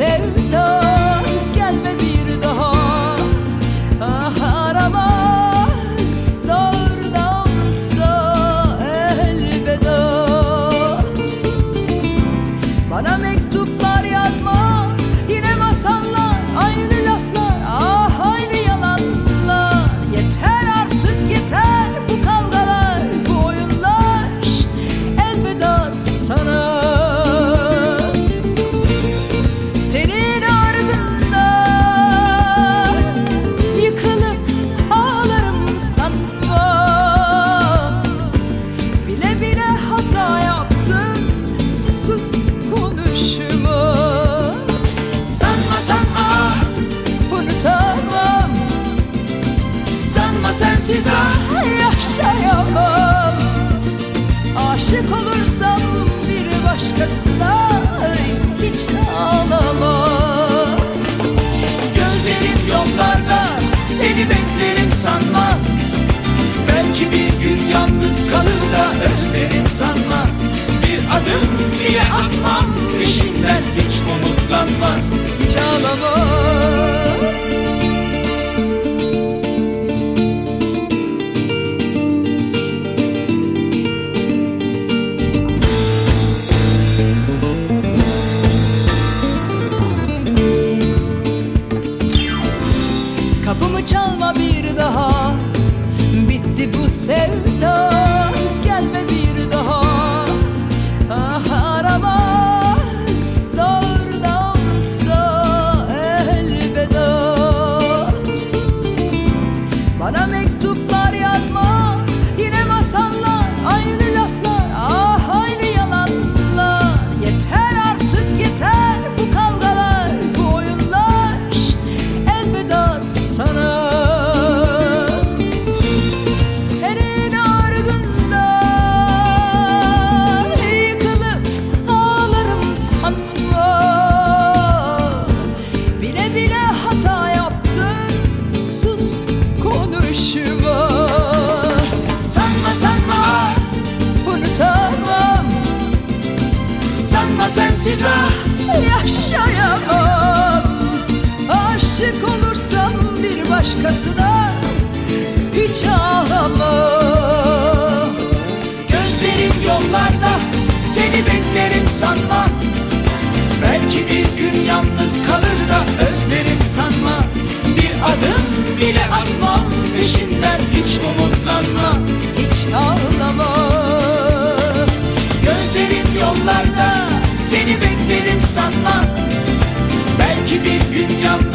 sevda Gelme bir daha. Ah arama Zordansa elveda. Bana mektuplar Sanma sensiz ah yaşayamam. Aşık olursam bir başkasına hiç ağlamam. Gözlerim yollarda seni beklerim sanma. Belki bir gün yalnız kalır da özlerim sanma. Bir adım bile atmam peşinden hiç umutlanma. Hiç ağlama Bana mektuplar sensiz ah yaşayamam. Aşık olursam bir başkasına hiç ağlamam. Gözlerim yollarda seni beklerim sanma. Belki bir gün yalnız kalır da özlerim sanma. Bir adım bile atmam peşinden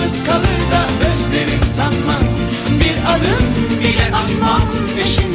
yalnız kalır da özlerim sanmam. Bir adım bile atmam peşinden.